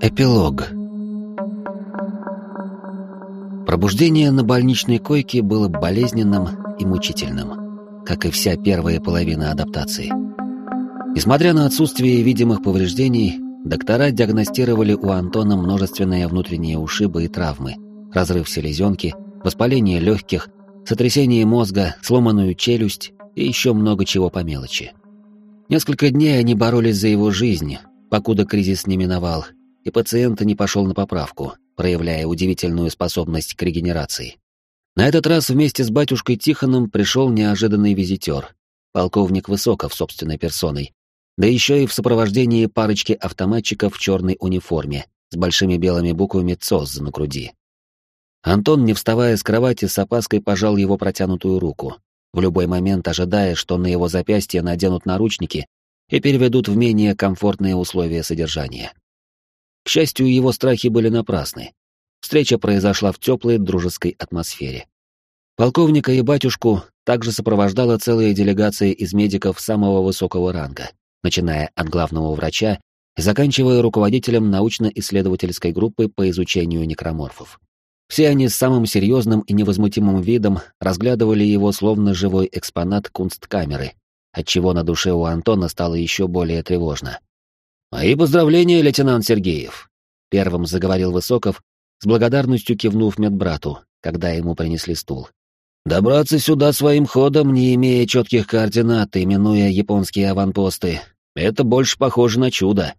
Эпилог Пробуждение на больничной койке было болезненным и мучительным, как и вся первая половина адаптации. Несмотря на отсутствие видимых повреждений, доктора диагностировали у Антона множественные внутренние ушибы и травмы, разрыв селезенки, воспаление легких, сотрясение мозга, сломанную челюсть и еще много чего по мелочи. Несколько дней они боролись за его жизнь, покуда кризис не миновал, и пациент не пошел на поправку, проявляя удивительную способность к регенерации. На этот раз вместе с батюшкой Тихоном пришел неожиданный визитер, полковник Высоков собственной персоной, да еще и в сопровождении парочки автоматчиков в черной униформе с большими белыми буквами ЦОЗ на груди. Антон, не вставая с кровати, с опаской пожал его протянутую руку, в любой момент ожидая, что на его запястье наденут наручники и переведут в менее комфортные условия содержания. К счастью, его страхи были напрасны. Встреча произошла в теплой дружеской атмосфере. Полковника и батюшку также сопровождала целая делегация из медиков самого высокого ранга, начиная от главного врача и заканчивая руководителем научно-исследовательской группы по изучению некроморфов. Все они с самым серьезным и невозмутимым видом разглядывали его словно живой экспонат кунсткамеры, отчего на душе у Антона стало еще более тревожно. «Мои поздравления, лейтенант Сергеев!» — первым заговорил Высоков, с благодарностью кивнув медбрату, когда ему принесли стул. «Добраться сюда своим ходом, не имея четких координат и минуя японские аванпосты, это больше похоже на чудо.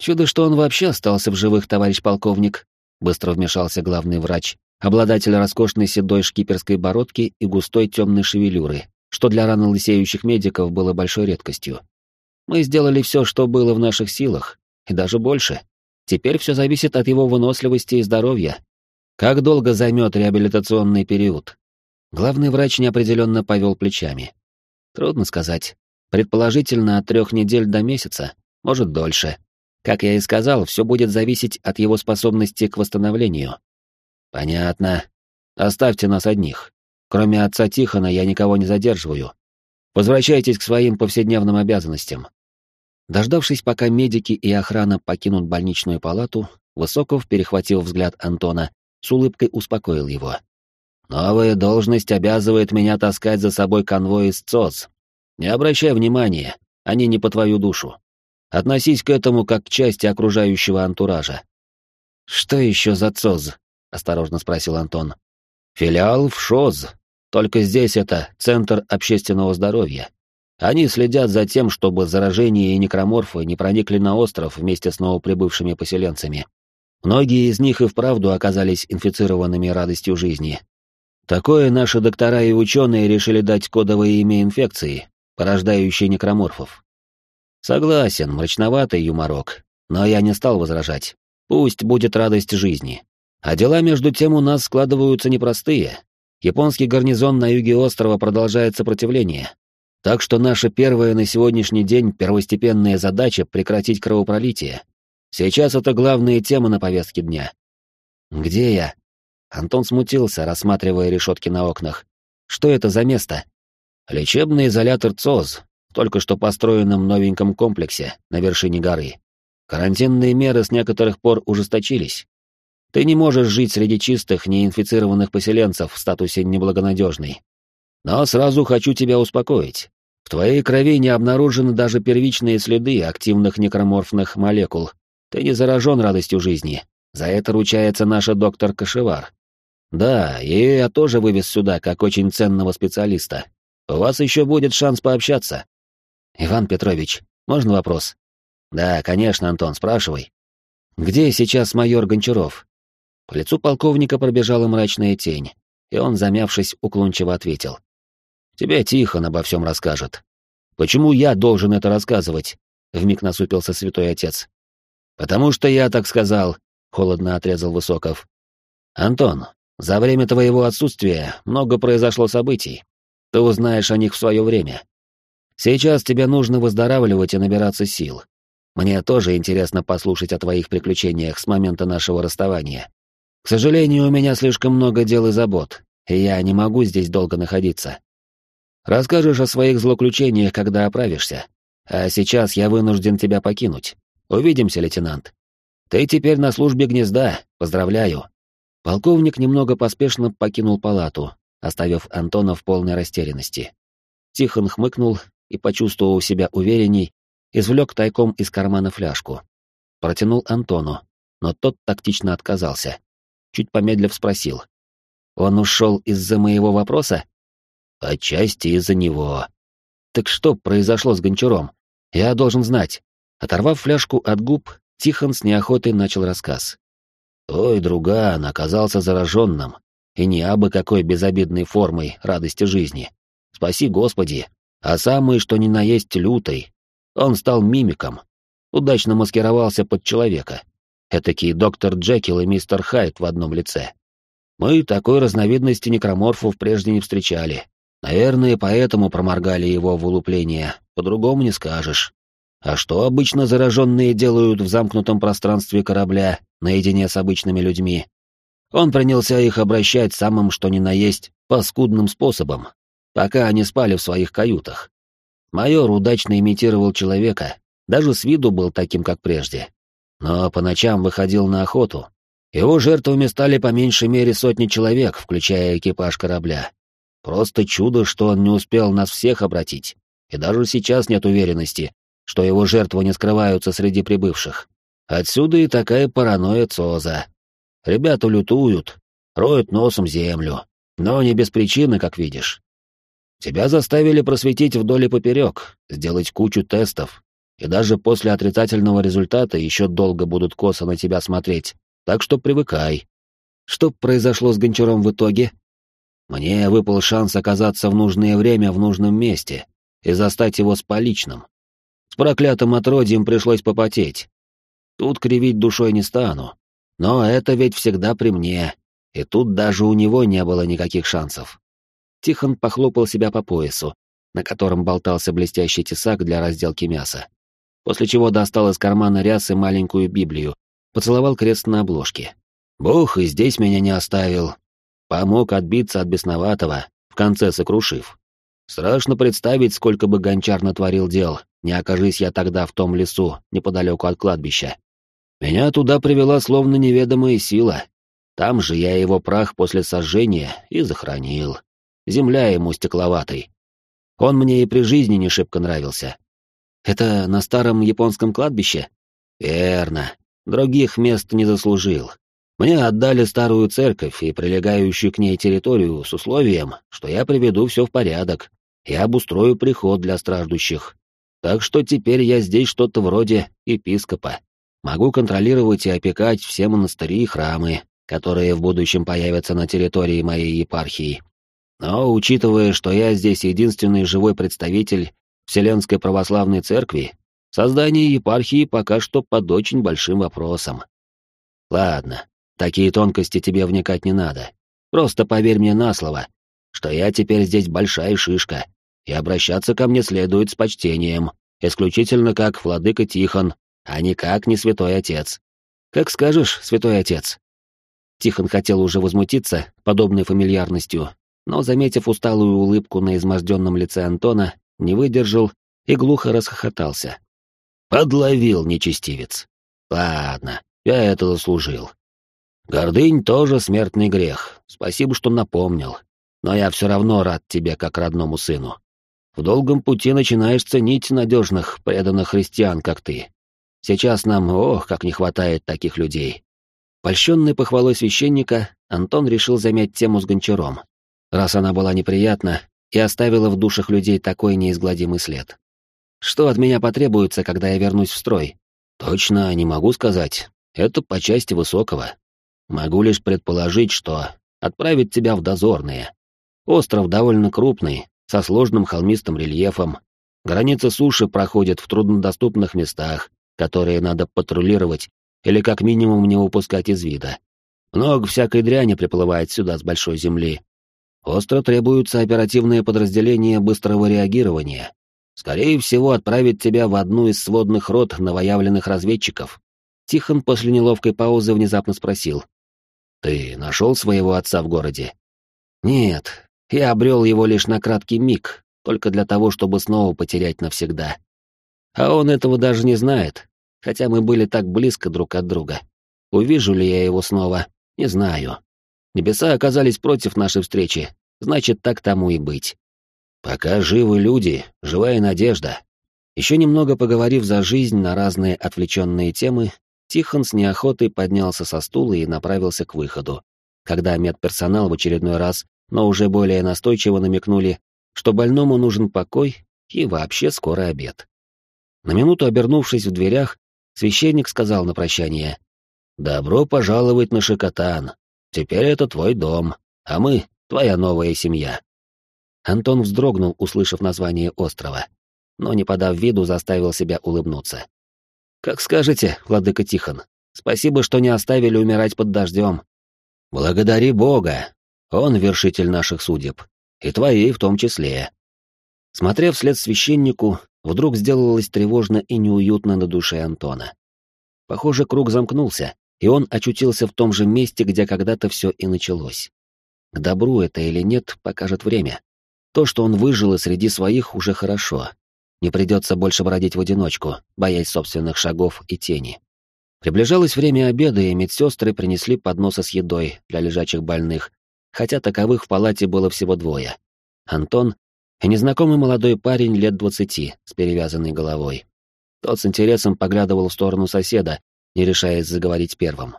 Чудо, что он вообще остался в живых, товарищ полковник», — быстро вмешался главный врач, обладатель роскошной седой шкиперской бородки и густой темной шевелюры, что для рано лысеющих медиков было большой редкостью. Мы сделали все, что было в наших силах, и даже больше. Теперь все зависит от его выносливости и здоровья. Как долго займет реабилитационный период? Главный врач неопределенно повел плечами. Трудно сказать. Предположительно, от трех недель до месяца, может, дольше. Как я и сказал, все будет зависеть от его способности к восстановлению. Понятно. Оставьте нас одних. Кроме отца Тихона я никого не задерживаю. Возвращайтесь к своим повседневным обязанностям. Дождавшись, пока медики и охрана покинут больничную палату, Высоков, перехватил взгляд Антона, с улыбкой успокоил его. «Новая должность обязывает меня таскать за собой конвой из ЦОЦ. Не обращай внимания, они не по твою душу. Относись к этому как к части окружающего антуража». «Что еще за ЦОЗ?» — осторожно спросил Антон. «Филиал в ШОЗ, только здесь это Центр общественного здоровья. Они следят за тем, чтобы заражение и некроморфы не проникли на остров вместе с новоприбывшими поселенцами. Многие из них и вправду оказались инфицированными радостью жизни. Такое наши доктора и ученые решили дать кодовое имя инфекции, порождающей некроморфов. Согласен, мрачноватый юморок, но я не стал возражать. Пусть будет радость жизни. А дела между тем у нас складываются непростые, Японский гарнизон на юге острова продолжает сопротивление. Так что наша первая на сегодняшний день первостепенная задача — прекратить кровопролитие. Сейчас это главная тема на повестке дня. «Где я?» Антон смутился, рассматривая решетки на окнах. «Что это за место?» «Лечебный изолятор ЦОЗ, только что построенном новеньком комплексе на вершине горы. Карантинные меры с некоторых пор ужесточились. Ты не можешь жить среди чистых, неинфицированных поселенцев в статусе неблагонадежный. Но сразу хочу тебя успокоить. В твоей крови не обнаружены даже первичные следы активных некроморфных молекул. Ты не заражен радостью жизни. За это ручается наш доктор Кашевар. Да, и я тоже вывез сюда как очень ценного специалиста. У вас еще будет шанс пообщаться. Иван Петрович, можно вопрос? Да, конечно, Антон, спрашивай. Где сейчас майор Гончаров? По лицу полковника пробежала мрачная тень, и он, замявшись, уклончиво ответил. «Тебе Тихон обо всем расскажет. Почему я должен это рассказывать?» — вмиг насупился святой отец. «Потому что я так сказал», — холодно отрезал Высоков. «Антон, за время твоего отсутствия много произошло событий. Ты узнаешь о них в свое время. Сейчас тебе нужно выздоравливать и набираться сил. Мне тоже интересно послушать о твоих приключениях с момента нашего расставания. К сожалению, у меня слишком много дел и забот, и я не могу здесь долго находиться. Расскажешь о своих злоключениях, когда оправишься. А сейчас я вынужден тебя покинуть. Увидимся, лейтенант. Ты теперь на службе гнезда. Поздравляю. Полковник немного поспешно покинул палату, оставив Антона в полной растерянности. Тихон хмыкнул и, почувствовав себя уверенней, извлек тайком из кармана фляжку. Протянул Антону, но тот тактично отказался. Чуть помедлив спросил. «Он ушел из-за моего вопроса?» «Отчасти из-за него». «Так что произошло с Гончаром? Я должен знать». Оторвав фляжку от губ, Тихон с неохотой начал рассказ. Ой, друган оказался зараженным, и не абы какой безобидной формой радости жизни. Спаси Господи, а самый, что ни на есть, лютый. Он стал мимиком, удачно маскировался под человека. Этакий доктор Джекил и мистер Хайд в одном лице. Мы такой разновидности некроморфов прежде не встречали. Наверное, поэтому проморгали его в улупление, по-другому не скажешь. А что обычно зараженные делают в замкнутом пространстве корабля, наедине с обычными людьми? Он принялся их обращать самым что ни на есть паскудным способом, пока они спали в своих каютах. Майор удачно имитировал человека, даже с виду был таким, как прежде. Но по ночам выходил на охоту. Его жертвами стали по меньшей мере сотни человек, включая экипаж корабля. Просто чудо, что он не успел нас всех обратить. И даже сейчас нет уверенности, что его жертвы не скрываются среди прибывших. Отсюда и такая паранойя Цоза. Ребята лютуют, роют носом землю, но не без причины, как видишь. Тебя заставили просветить вдоль и поперек, сделать кучу тестов, и даже после отрицательного результата еще долго будут косо на тебя смотреть, так что привыкай. Что произошло с Гончаром в итоге? Мне выпал шанс оказаться в нужное время в нужном месте и застать его с поличным. С проклятым отродьем пришлось попотеть. Тут кривить душой не стану. Но это ведь всегда при мне, и тут даже у него не было никаких шансов. Тихон похлопал себя по поясу, на котором болтался блестящий тесак для разделки мяса. После чего достал из кармана рясы маленькую Библию, поцеловал крест на обложке. «Бог и здесь меня не оставил. Помог отбиться от бесноватого, в конце сокрушив. Страшно представить, сколько бы гончар натворил дел, не окажись я тогда в том лесу, неподалеку от кладбища. Меня туда привела словно неведомая сила. Там же я его прах после сожжения и захоронил. Земля ему стекловатой. Он мне и при жизни не шибко нравился. Это на старом японском кладбище? Верно. Других мест не заслужил. Мне отдали старую церковь и прилегающую к ней территорию с условием, что я приведу все в порядок и обустрою приход для страждущих. Так что теперь я здесь что-то вроде епископа. Могу контролировать и опекать все монастыри и храмы, которые в будущем появятся на территории моей епархии. Но, учитывая, что я здесь единственный живой представитель Вселенской Православной Церкви, создание епархии пока что под очень большим вопросом. Ладно, Такие тонкости тебе вникать не надо. Просто поверь мне на слово, что я теперь здесь большая шишка, и обращаться ко мне следует с почтением, исключительно как владыка Тихон, а никак не святой отец. Как скажешь, святой отец. Тихон хотел уже возмутиться подобной фамильярностью, но, заметив усталую улыбку на изможденном лице Антона, не выдержал и глухо расхохотался. Подловил нечестивец. Ладно, я это заслужил. Гордынь тоже смертный грех. Спасибо, что напомнил. Но я все равно рад тебе, как родному сыну. В долгом пути начинаешь ценить надежных, преданных христиан, как ты. Сейчас нам, ох, как не хватает таких людей. Польщенный похвалой священника, Антон решил замять тему с гончаром, раз она была неприятна и оставила в душах людей такой неизгладимый след. Что от меня потребуется, когда я вернусь в строй? Точно не могу сказать. Это по части высокого. Могу лишь предположить, что отправить тебя в дозорные. Остров довольно крупный, со сложным холмистым рельефом. Граница суши проходит в труднодоступных местах, которые надо патрулировать или как минимум не упускать из вида. Много всякой дряни приплывает сюда с большой земли. Остро требуются оперативные подразделения быстрого реагирования. Скорее всего, отправить тебя в одну из сводных рот новоявленных разведчиков. Тихон после неловкой паузы внезапно спросил. Ты нашел своего отца в городе? Нет, я обрел его лишь на краткий миг, только для того, чтобы снова потерять навсегда. А он этого даже не знает, хотя мы были так близко друг от друга. Увижу ли я его снова, не знаю. Небеса оказались против нашей встречи, значит, так тому и быть. Пока живы люди, живая надежда. Еще немного поговорив за жизнь на разные отвлеченные темы, Тихон с неохотой поднялся со стула и направился к выходу. Когда медперсонал в очередной раз, но уже более настойчиво намекнули, что больному нужен покой и вообще скоро обед. На минуту обернувшись в дверях, священник сказал на прощание, «Добро пожаловать на Шикотан. Теперь это твой дом, а мы — твоя новая семья». Антон вздрогнул, услышав название острова, но, не подав виду, заставил себя улыбнуться. «Как скажете, владыка Тихон, спасибо, что не оставили умирать под дождем. Благодари Бога, он вершитель наших судеб, и твоей в том числе». Смотря вслед священнику, вдруг сделалось тревожно и неуютно на душе Антона. Похоже, круг замкнулся, и он очутился в том же месте, где когда-то все и началось. К добру это или нет, покажет время. То, что он выжил и среди своих, уже хорошо. Не придется больше бродить в одиночку, боясь собственных шагов и тени. Приближалось время обеда, и медсестры принесли подносы с едой для лежачих больных, хотя таковых в палате было всего двое. Антон и незнакомый молодой парень лет двадцати с перевязанной головой. Тот с интересом поглядывал в сторону соседа, не решаясь заговорить первым.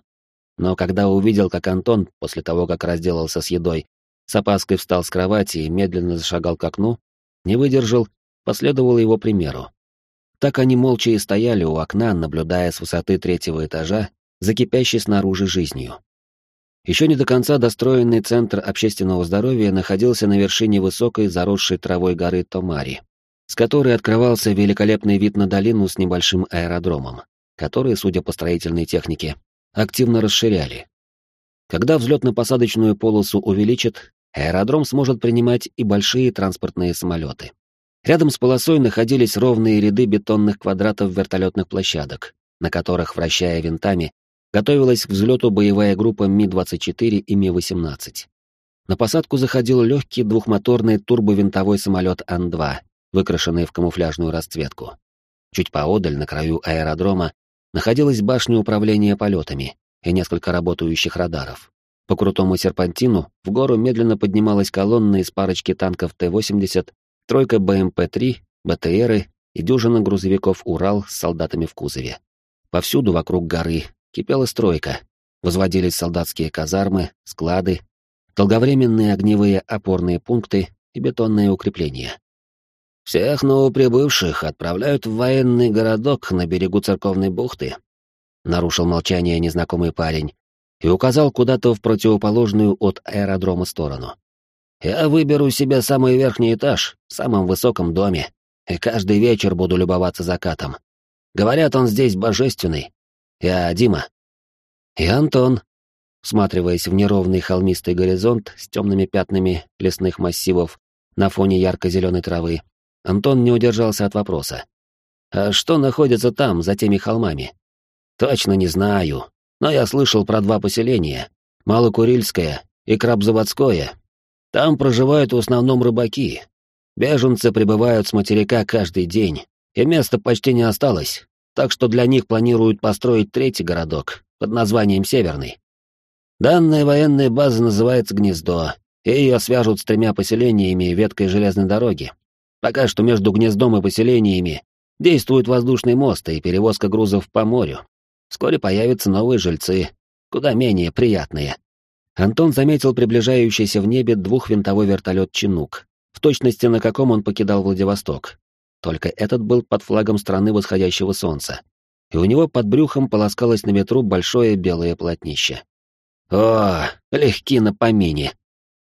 Но когда увидел, как Антон, после того, как разделался с едой, с опаской встал с кровати и медленно зашагал к окну, не выдержал, последовал его примеру. Так они молча и стояли у окна, наблюдая с высоты третьего этажа за снаружи жизнью. Еще не до конца достроенный центр общественного здоровья находился на вершине высокой заросшей травой горы Томари, с которой открывался великолепный вид на долину с небольшим аэродромом, который, судя по строительной технике, активно расширяли. Когда взлетно-посадочную полосу увеличат, аэродром сможет принимать и большие транспортные самолеты. Рядом с полосой находились ровные ряды бетонных квадратов вертолетных площадок, на которых, вращая винтами, готовилась к взлету боевая группа Ми-24 и Ми-18. На посадку заходил легкий двухмоторный турбовинтовой самолет Ан-2, выкрашенный в камуфляжную расцветку. Чуть поодаль, на краю аэродрома, находилась башня управления полетами и несколько работающих радаров. По крутому серпантину в гору медленно поднималась колонна из парочки танков Т-80, тройка БМП-3, БТРы и дюжина грузовиков «Урал» с солдатами в кузове. Повсюду вокруг горы кипела стройка. Возводились солдатские казармы, склады, долговременные огневые опорные пункты и бетонные укрепления. «Всех новоприбывших отправляют в военный городок на берегу церковной бухты», — нарушил молчание незнакомый парень, и указал куда-то в противоположную от аэродрома сторону. «Я выберу себе самый верхний этаж в самом высоком доме, и каждый вечер буду любоваться закатом. Говорят, он здесь божественный. Я Дима». «И Антон», всматриваясь в неровный холмистый горизонт с темными пятнами лесных массивов на фоне ярко-зеленой травы, Антон не удержался от вопроса. «А что находится там, за теми холмами?» «Точно не знаю», но я слышал про два поселения — Малокурильское и Крабзаводское. Там проживают в основном рыбаки. Беженцы прибывают с материка каждый день, и места почти не осталось, так что для них планируют построить третий городок под названием Северный. Данная военная база называется Гнездо, и ее свяжут с тремя поселениями веткой железной дороги. Пока что между гнездом и поселениями действует воздушный мост и перевозка грузов по морю. Вскоре появятся новые жильцы, куда менее приятные. Антон заметил приближающийся в небе двухвинтовой вертолет «Чинук», в точности на каком он покидал Владивосток. Только этот был под флагом страны восходящего солнца, и у него под брюхом полоскалось на ветру большое белое полотнище. «О, легки на помине!»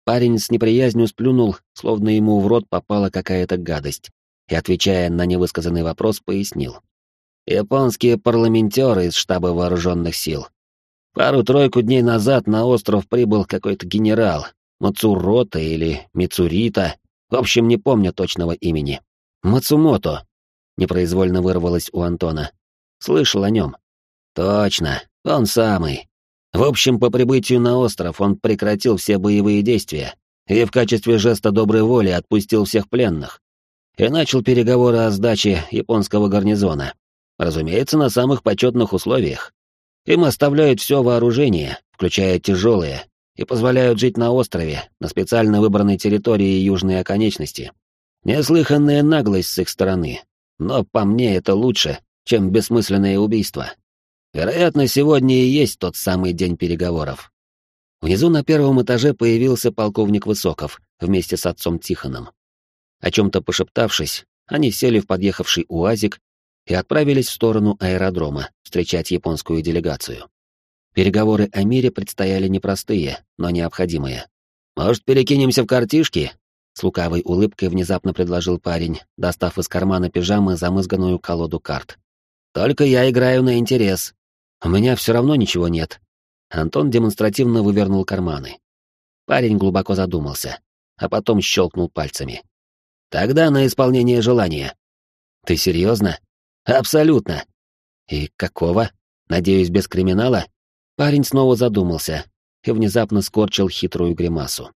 Парень с неприязнью сплюнул, словно ему в рот попала какая-то гадость, и, отвечая на невысказанный вопрос, пояснил. Японские парламентеры из штаба вооруженных сил. Пару-тройку дней назад на остров прибыл какой-то генерал, Мацурота или Мицурита, в общем, не помню точного имени. Мацумото. Непроизвольно вырвалось у Антона. Слышал о нем. Точно, он самый. В общем, по прибытию на остров он прекратил все боевые действия и в качестве жеста доброй воли отпустил всех пленных. и начал переговоры о сдаче японского гарнизона. Разумеется, на самых почетных условиях. Им оставляют все вооружение, включая тяжелые, и позволяют жить на острове, на специально выбранной территории южной оконечности. Неслыханная наглость с их стороны, но по мне это лучше, чем бессмысленное убийство. Вероятно, сегодня и есть тот самый день переговоров. Внизу на первом этаже появился полковник Высоков вместе с отцом Тихоном. О чем-то пошептавшись, они сели в подъехавший УАЗик и отправились в сторону аэродрома встречать японскую делегацию. Переговоры о мире предстояли непростые, но необходимые. «Может, перекинемся в картишки?» С лукавой улыбкой внезапно предложил парень, достав из кармана пижамы замызганную колоду карт. «Только я играю на интерес. У меня все равно ничего нет». Антон демонстративно вывернул карманы. Парень глубоко задумался, а потом щелкнул пальцами. «Тогда на исполнение желания». «Ты серьезно?» «Абсолютно». «И какого? Надеюсь, без криминала?» Парень снова задумался и внезапно скорчил хитрую гримасу.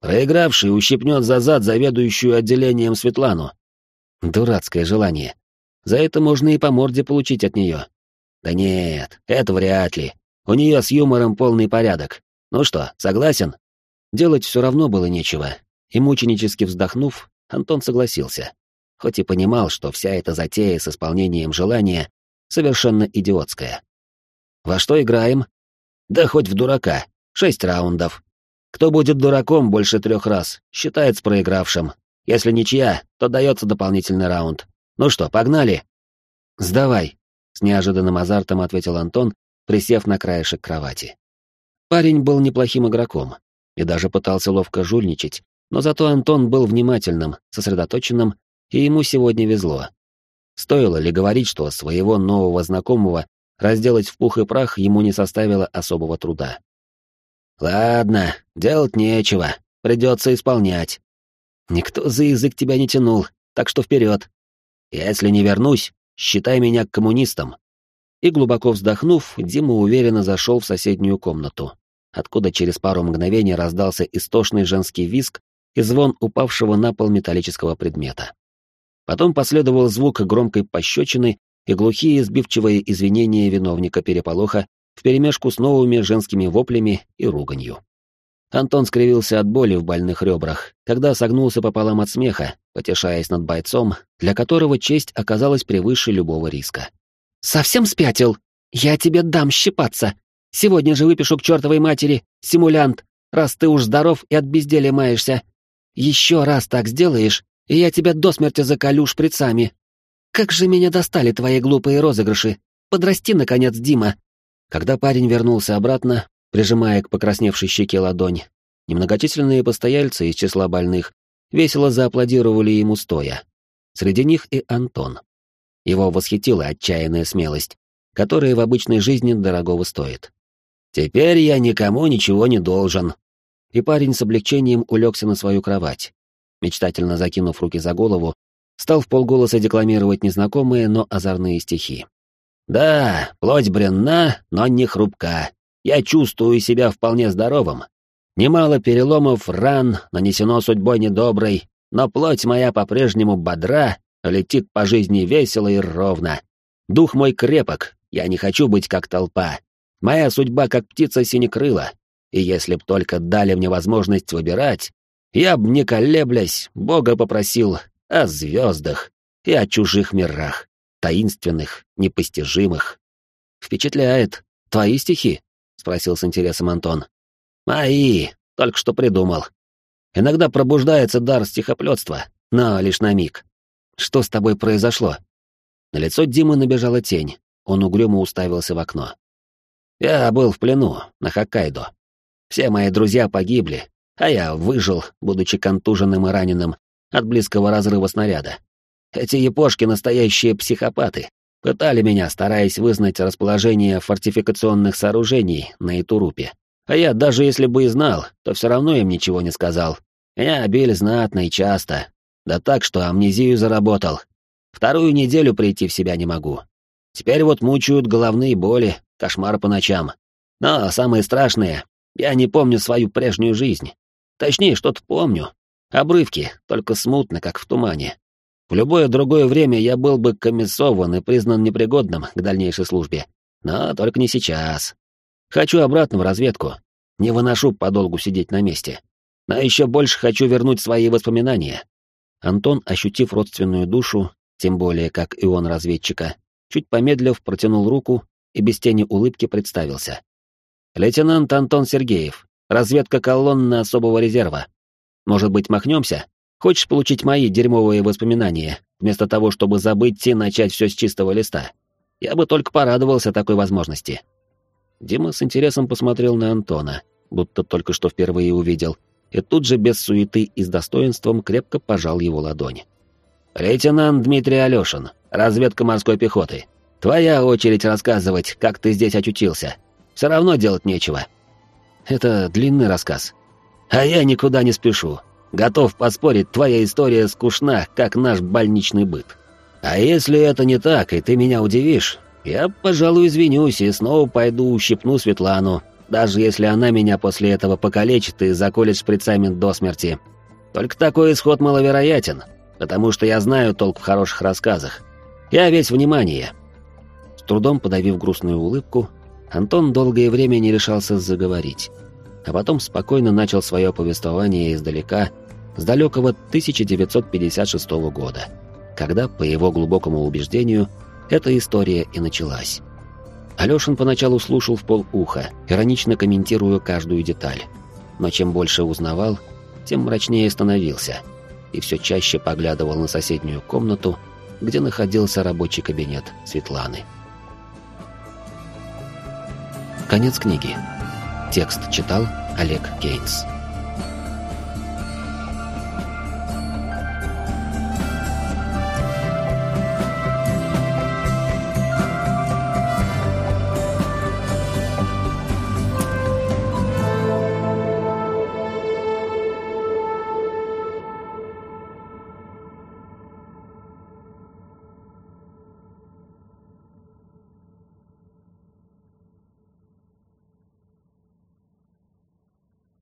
«Проигравший ущипнет за зад заведующую отделением Светлану». Дурацкое желание. За это можно и по морде получить от нее. Да нет, это вряд ли. У нее с юмором полный порядок. Ну что, согласен? Делать все равно было нечего, и мученически вздохнув, Антон согласился. Хоть и понимал, что вся эта затея с исполнением желания совершенно идиотская. «Во что играем?» Да хоть в дурака. Шесть раундов. Кто будет дураком больше трех раз, считается проигравшим. Если ничья, то дается дополнительный раунд. Ну что, погнали? Сдавай, с неожиданным азартом ответил Антон, присев на краешек кровати. Парень был неплохим игроком и даже пытался ловко жульничать, но зато Антон был внимательным, сосредоточенным, и ему сегодня везло. Стоило ли говорить, что своего нового знакомого разделать в пух и прах ему не составило особого труда. «Ладно, делать нечего, придется исполнять. Никто за язык тебя не тянул, так что вперед. Если не вернусь, считай меня коммунистом». И глубоко вздохнув, Дима уверенно зашел в соседнюю комнату, откуда через пару мгновений раздался истошный женский визг и звон упавшего на пол металлического предмета. Потом последовал звук громкой пощечины и глухие сбивчивые извинения виновника переполоха вперемешку с новыми женскими воплями и руганью. Антон скривился от боли в больных ребрах, когда согнулся пополам от смеха, потешаясь над бойцом, для которого честь оказалась превыше любого риска. «Совсем спятил? Я тебе дам щипаться! Сегодня же выпишу к чертовой матери, симулянт, раз ты уж здоров и от безделия маешься. Еще раз так сделаешь, и я тебя до смерти заколю шприцами, как же меня достали твои глупые розыгрыши! Подрасти, наконец, Дима!» Когда парень вернулся обратно, прижимая к покрасневшей щеке ладонь, немногочисленные постояльцы из числа больных весело зааплодировали ему стоя. Среди них и Антон. Его восхитила отчаянная смелость, которая в обычной жизни дорогого стоит. «Теперь я никому ничего не должен». И парень с облегчением улегся на свою кровать, мечтательно закинув руки за голову стал в полголоса декламировать незнакомые, но озорные стихи. «Да, плоть бренна, но не хрупка. Я чувствую себя вполне здоровым. Немало переломов, ран нанесено судьбой недоброй, но плоть моя по-прежнему бодра, летит по жизни весело и ровно. Дух мой крепок, я не хочу быть как толпа. Моя судьба как птица синекрыла, и если б только дали мне возможность выбирать, я б, не колеблясь, Бога попросил о звездах и о чужих мирах, таинственных, непостижимых. Впечатляет. Твои стихи? Спросил с интересом Антон. Мои, только что придумал. Иногда пробуждается дар стихоплетства, но лишь на миг. Что с тобой произошло? На лицо Димы набежала тень. Он угрюмо уставился в окно. Я был в плену, на Хоккайдо. Все мои друзья погибли, а я выжил, будучи контуженным и раненым, от близкого разрыва снаряда. Эти япошки — настоящие психопаты. Пытали меня, стараясь вызнать расположение фортификационных сооружений на Итурупе. А я, даже если бы и знал, то все равно им ничего не сказал. Меня били знатно и часто. Да так, что амнезию заработал. Вторую неделю прийти в себя не могу. Теперь вот мучают головные боли, кошмар по ночам. Но самое страшное, я не помню свою прежнюю жизнь. Точнее, что-то помню, Обрывки, только смутно, как в тумане. В любое другое время я был бы комиссован и признан непригодным к дальнейшей службе. Но только не сейчас. Хочу обратно в разведку. Не выношу подолгу сидеть на месте. Но еще больше хочу вернуть свои воспоминания. Антон, ощутив родственную душу, тем более как и он разведчика, чуть помедлив протянул руку и без тени улыбки представился. «Лейтенант Антон Сергеев, разведка колонны особого резерва. Может быть, махнемся? Хочешь получить мои дерьмовые воспоминания, вместо того, чтобы забыть и начать все с чистого листа? Я бы только порадовался такой возможности». Дима с интересом посмотрел на Антона, будто только что впервые увидел, и тут же без суеты и с достоинством крепко пожал его ладонь. «Лейтенант Дмитрий Алешин, разведка морской пехоты. Твоя очередь рассказывать, как ты здесь очутился. Все равно делать нечего». «Это длинный рассказ». «А я никуда не спешу. Готов поспорить, твоя история скучна, как наш больничный быт. А если это не так, и ты меня удивишь, я, пожалуй, извинюсь и снова пойду ущипну Светлану, даже если она меня после этого покалечит и заколет шприцами до смерти. Только такой исход маловероятен, потому что я знаю толк в хороших рассказах. Я весь внимание». С трудом подавив грустную улыбку, Антон долгое время не решался заговорить, а потом спокойно начал свое повествование издалека, с далекого 1956 года, когда, по его глубокому убеждению, эта история и началась. Алёшин поначалу слушал в полуха, иронично комментируя каждую деталь. Но чем больше узнавал, тем мрачнее становился, и все чаще поглядывал на соседнюю комнату, где находился рабочий кабинет Светланы. Конец книги. Текст читал Олег Кейнс.